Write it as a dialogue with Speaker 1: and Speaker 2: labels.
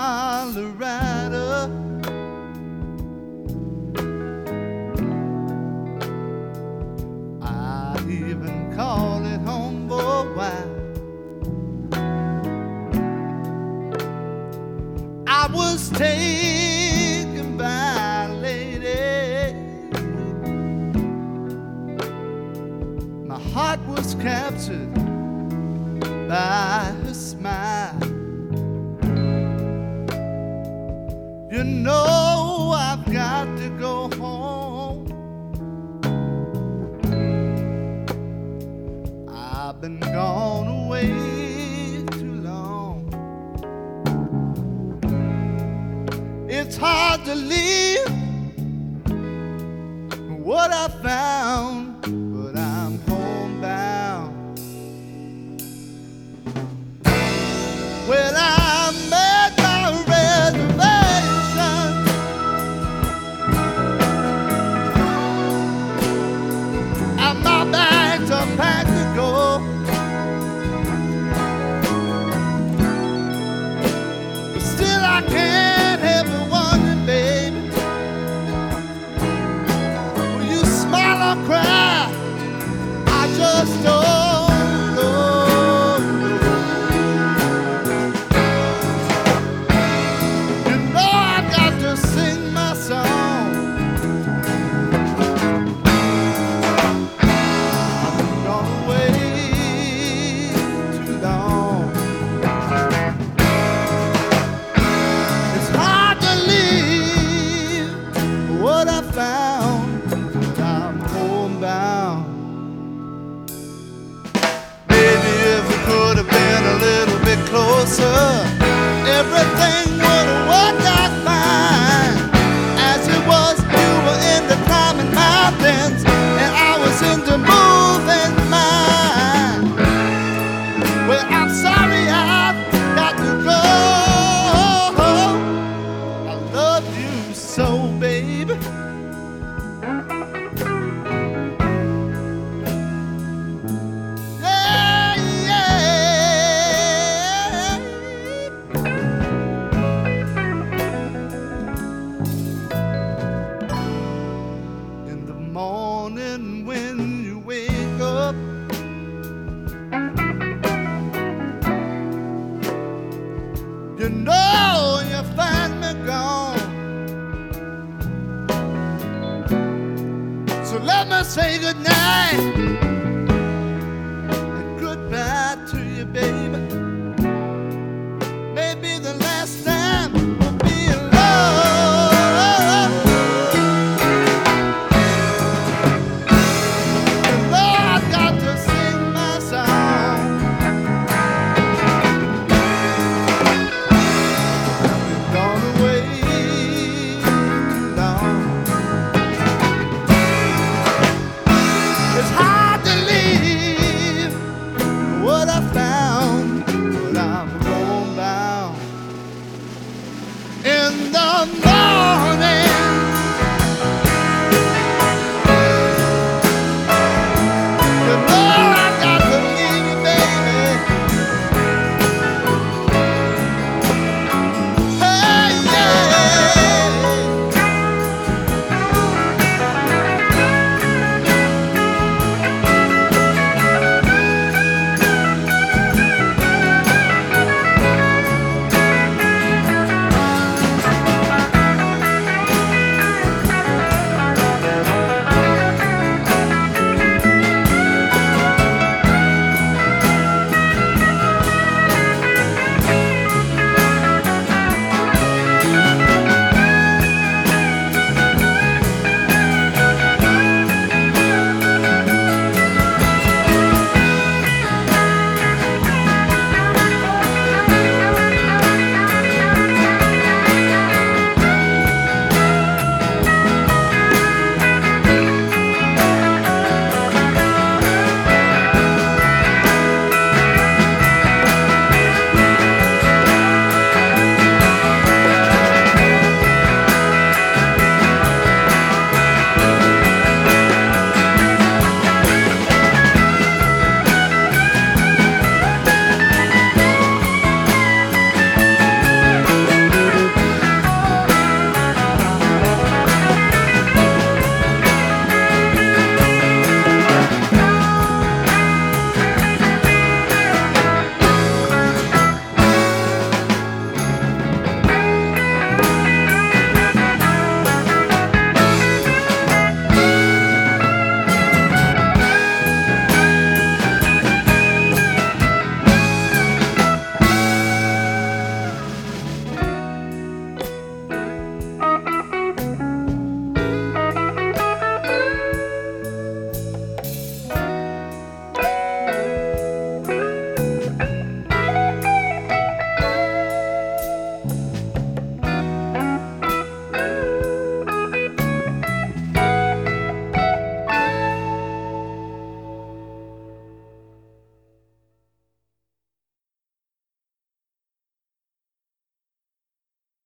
Speaker 1: Colorado. I even call it home for a while. I was taken by a lady. My heart was captured. Know I've got to go home. I've been gone away too long. It's hard to leave what I found, morning when you wake up. You know you find me gone. So let me say goodnight.